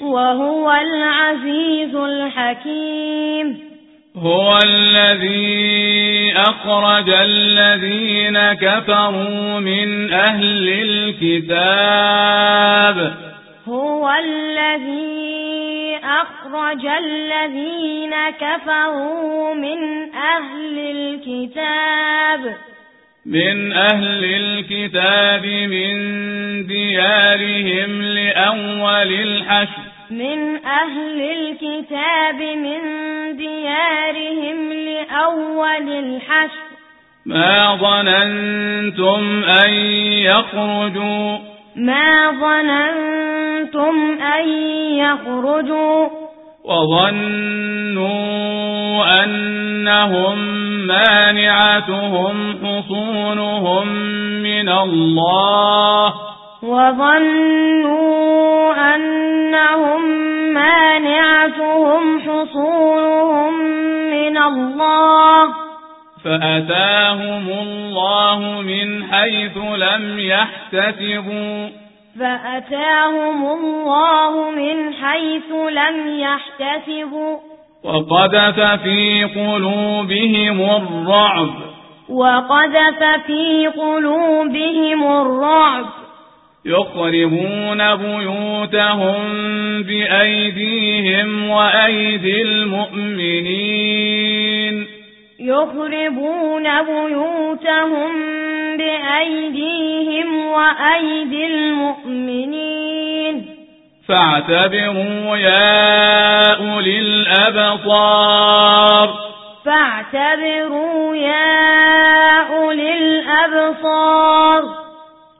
وهو العزيز الحكيم. هو الذي أخرج الذين كفروا من أهل الكتاب. هو الذي أخرج الذين كفروا من أهل الكتاب. من أهل الكتاب من ديارهم لأول الحشر. من أهل الكتاب من ديارهم لأول الحشر. ما ظننتم أن يخرجوا؟ ما ظننتم أن يخرجوا. وظنوا أنهم مانعتهم حصونهم من الله. وظنوا أنهم مانعتهم حصونهم من الله. فأتاهم الله من حيث لم يحتسبوا. فأتاهم الله من حيث لم يحتسبوا. وقذف في قلوبهم الرعب. وقذف في قلوبهم الرعب. يخربون بيوتهم بأيديهم وأيدي المؤمنين. يخربون بيوتهم بأيديهم وأيدي المؤمنين. فاعتبروا يا أولي الأبصار. فاعتبروا يا أولي الأبصار.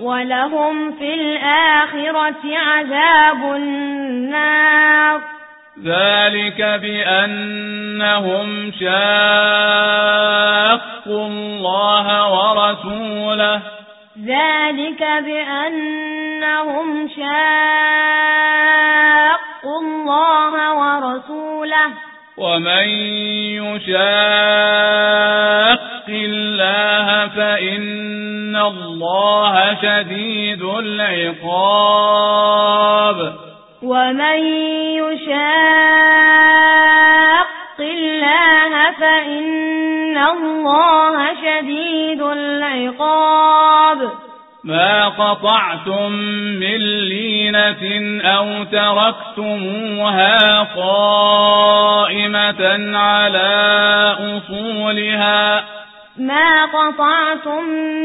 ولهم في الآخرة عذاب النار ذلك بأنهم شاقوا الله ورسوله. ذلك بأنهم شاقوا الله ورسوله. ومن يشاق قطعتم من لينة أو تركتموها قائمة على أصولها ما قطعتم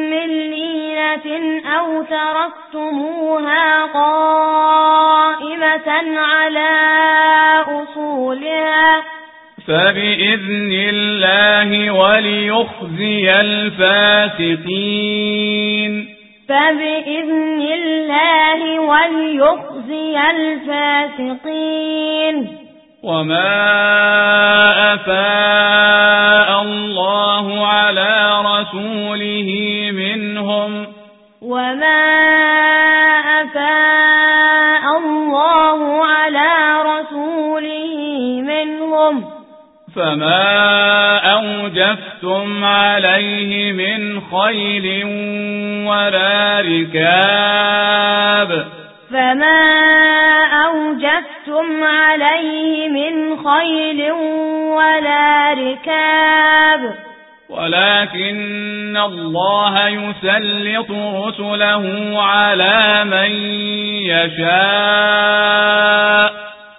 من لينة أو تركتموها قائمة على أصولها فبإذن الله وليخزي الفاسقين فبإذن الله وليخزي الفاسقين. وما أفاء الله على رسوله منهم. وما أفاء الله على رسوله منهم. فما أوجفتم عليه من خيل ولا ركاب. فما أوجفتم عليه من خيل ولا ركاب. ولكن الله يسلط رسله على من يشاء.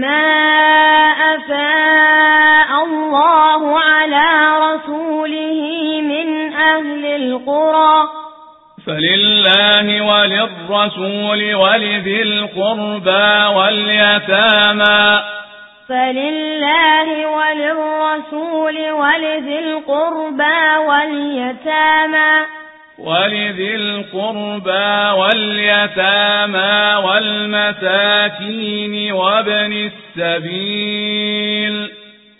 ما أفاء الله على رسوله من أهل القرى فلله وللرسول ولذي القربى واليتامى فلله وللرسول ولذي القربى واليتامى ولذي القربى واليتامى والمساكين وابن السبيل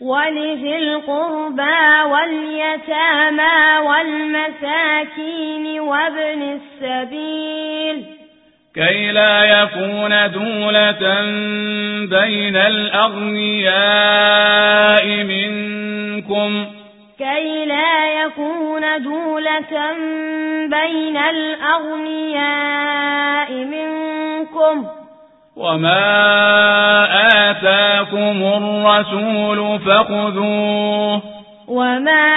ولذي القربى واليتامى والمساكين وابن السبيل كي لا يكون دولة بين الأغنياء منكم كي لا يكون دولة بين الأغنياء منكم وما آتاكم الرسول فخذوه وما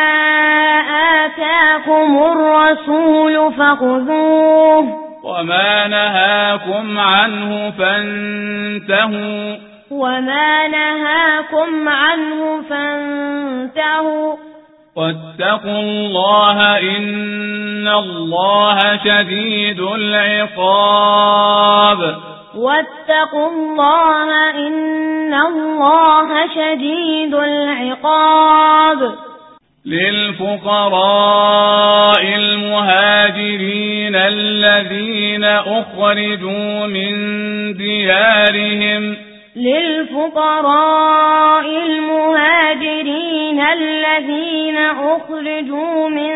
آتاكم الرسول فخذوه وما نهاكم عنه فانتهوا وما نهاكم عنه فانتهوا واتقوا الله إن الله شديد العقاب. واتقوا الله إن الله شديد العقاب. للفقراء المهاجرين الذين أخرجوا من ديارهم للفقراء المهاجرين الذين أخرجوا من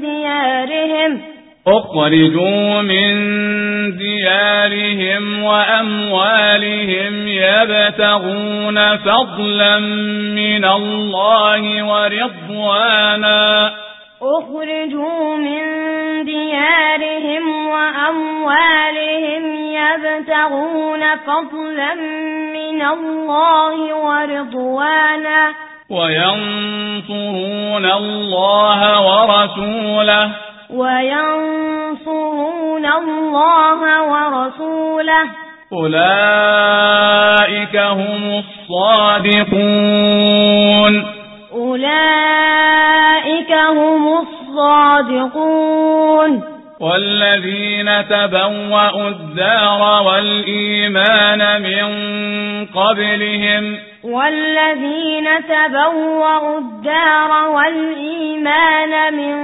ديارهم أخرجوا من ديارهم وأموالهم يبتغون فضلا من الله ورضوانا أخرجوا من ديارهم وأموالهم يبتغون فضلا من الله ورضوانا. وينصرون الله ورسوله. وينصرون الله ورسوله. أولئك هم الصادقون. أولئك الصادقون والذين تبوأوا الدار والإيمان من قبلهم. والذين تبوأوا الدار والإيمان من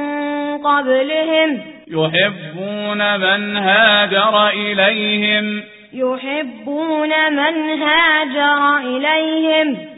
قبلهم. يحبون من هاجر إليهم. يحبون من هاجر إليهم.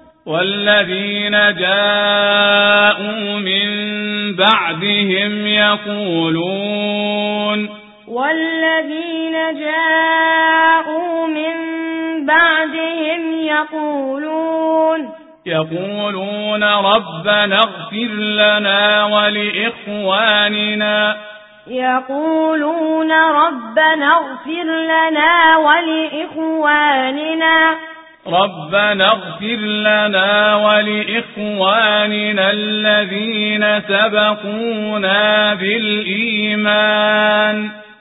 والذين جاءوا من بعدهم يقولون والذين جاءوا من بعدهم يقولون يقولون ربنا اغفر لنا ولإخواننا. يقولون ربنا اغفر لنا ولإخواننا. ربنا اغفر لنا ولإخواننا الذين سبقونا بالإيمان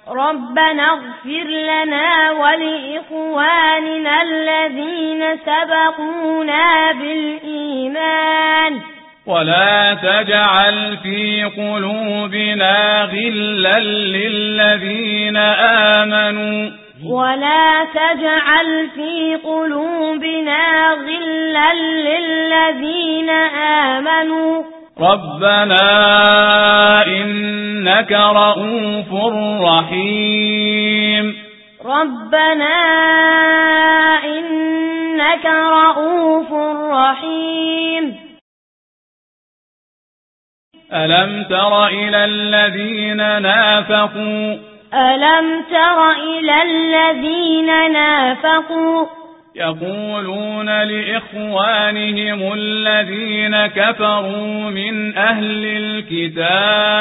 ربنا اغفر لنا ولإخواننا الذين سبقونا بالإيمان ولا تجعل في قلوبنا غلا للذين آمنوا ولا تجعل في قلوبنا غلا للذين آمنوا. ربنا إنك رؤوف رحيم. ربنا إنك رؤوف رحيم. ألم تر إلى الذين نافقوا؟ ألم تر إلى الذين نافقوا؟ يقولون لإخوانهم الذين كفروا من أهل الكتاب.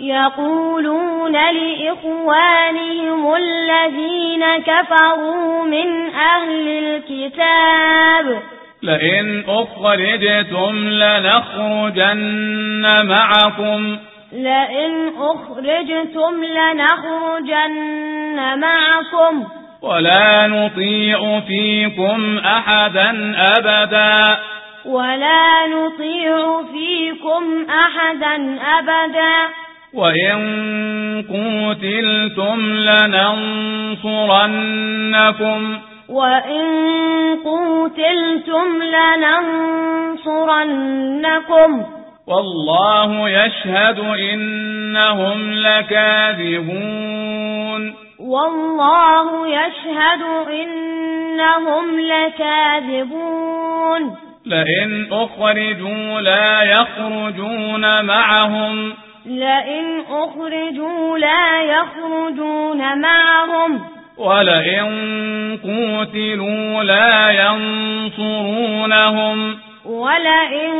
يقولون لإخوانهم الذين كفروا من أهل الكتاب. لئن أخرجتم لنخرجن معكم. لئن أخرجتم لنخرجن معكم. ولا نطيع فيكم أحدا أبدا. ولا نطيع فيكم أحدا أبدا. وإن قتلتم لننصرنكم. وإن قتلتم لننصرنكم. والله يشهد إنهم لكاذبون. والله يشهد إنهم لكاذبون. لئن أخرجوا لا يخرجون معهم. لئن أخرجوا لا يخرجون معهم. ولئن قوتلوا لا ينصرونهم. ولئن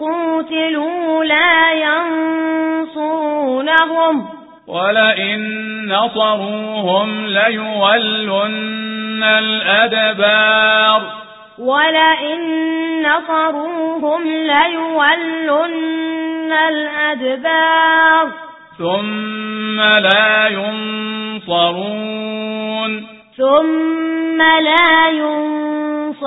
قوتلوا لا ينصرونهم ولئن نصروهم ليولن الأدبار. ولئن نصروهم ليولن الأدبار. ثم لا ينصرون. ثم لا ينصرون.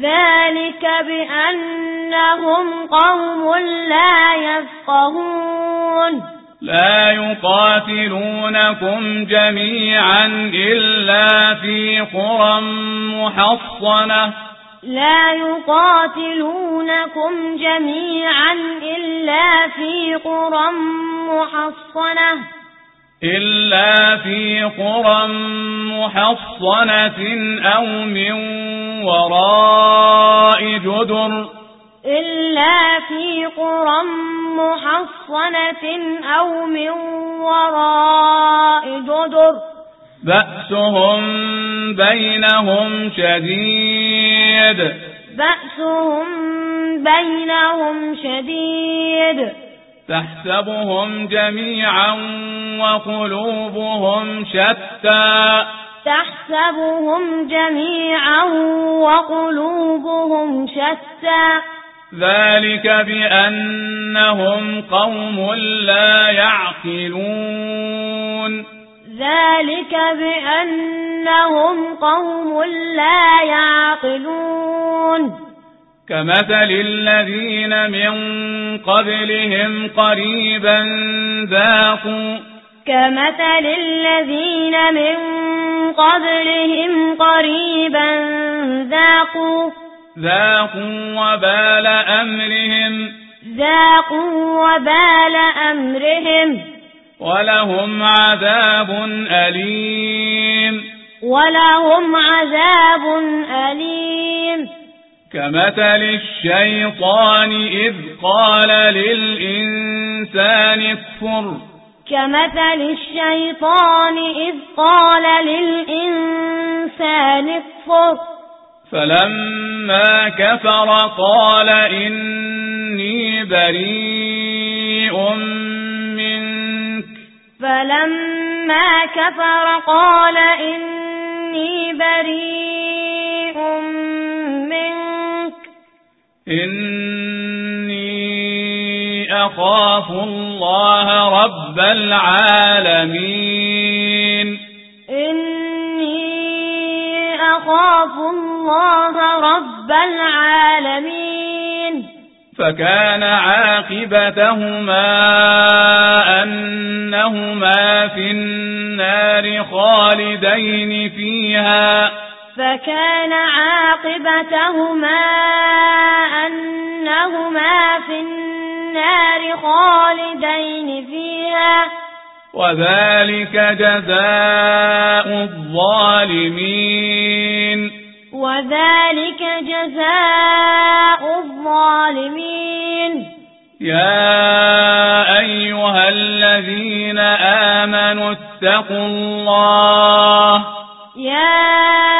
ذلك بأنهم قوم لا يفقهون. لا يقاتلونكم جميعا إلا في قرى محصنة. لا يقاتلونكم جميعا إلا في قرى محصنة. إلا في قرى محصنة أو من وراء جدر إلا في قرى محصنة أو من وراء جدر بأسهم بينهم شديد بأسهم بينهم شديد تحسبهم جميعا وقلوبهم شتى. تحسبهم جميعا وقلوبهم شتى. ذلك بأنهم قوم لا يعقلون. ذلك بأنهم قوم لا يعقلون. كمثل الذين من قبلهم قريبا ذاقوا كمثل الذين من قبلهم قريبا ذاقوا ذاقوا وبال أمرهم ذاقوا وبال أمرهم ولهم عذاب أليم ولهم عذاب أليم كمثل الشيطان إذ قال للإنسان اكفر. كمثل الشيطان إذ قال للإنسان اكفر. فلما كفر قال إني بريء منك. فلما كفر قال إني بريء منك. إني أخاف الله رب العالمين. إني أخاف الله رب العالمين. فكان عاقبتهما أنهما في النار خالدين فيها. فكان عاقبتهما أنهما في النار خالدين فيها. وذلك جزاء الظالمين. وذلك جزاء الظالمين. يا أيها الذين آمنوا اتقوا الله. يا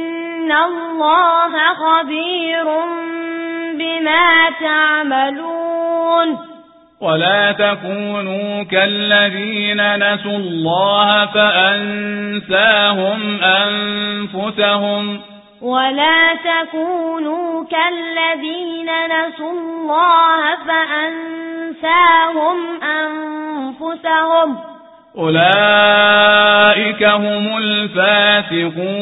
الله خبير بما تعملون ولا تكونوا كالذين نسوا الله فأنساهم أنفسهم ولا تكونوا كالذين نسوا الله فأنساهم أنفسهم أولئك هم الفاسقون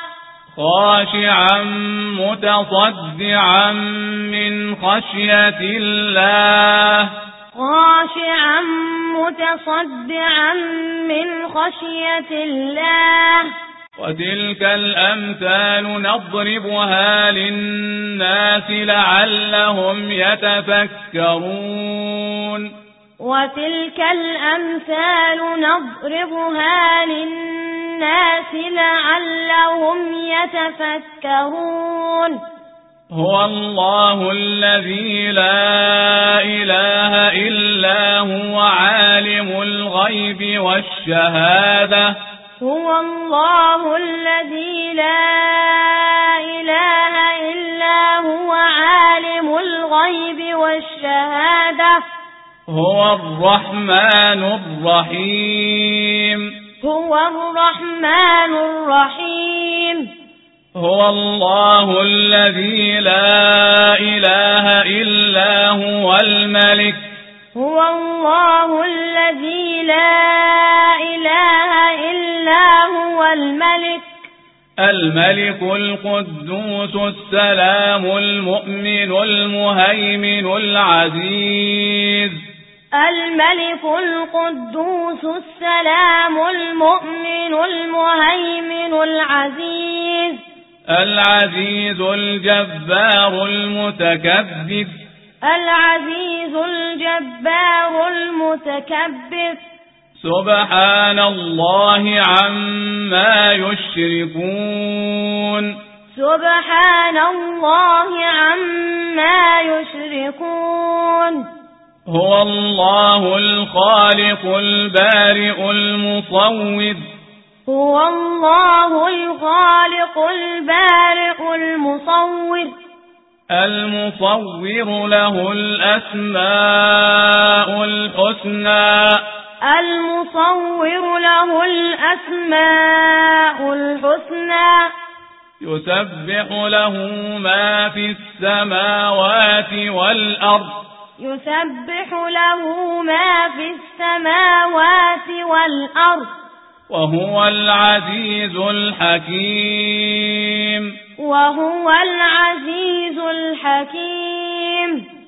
خاشعا متصدعا من خشية الله. خاشعا متصدعا من خشية الله. وتلك الأمثال نضربها للناس لعلهم يتفكرون. وتلك الأمثال نضربها للناس لعلهم يتفكرون. هو الله الذي لا إله إلا هو عالم الغيب والشهادة. هو الله الذي لا إله إلا هو عالم الغيب والشهادة. هو الرحمن الرحيم. هو الرحمن الرحيم. هو الله الذي لا إله إلا هو الملك. هو الله الذي لا إله إلا هو الملك. الملك القدوس السلام المؤمن المهيمن العزيز. الملك القدوس السلام المؤمن المهيمن العزيز. العزيز الجبار المتكبر. العزيز الجبار المتكبر. سبحان الله عما يشركون. سبحان الله عما يشركون. هو الله الخالق البارئ المصور. هو الله الخالق البارئ المصور. المصور له الأسماء الحسنى. المصور له الأسماء الحسنى. يسبح له ما في السماوات والأرض. يسبح له ما في السماوات والأرض وهو العزيز الحكيم. وهو العزيز الحكيم.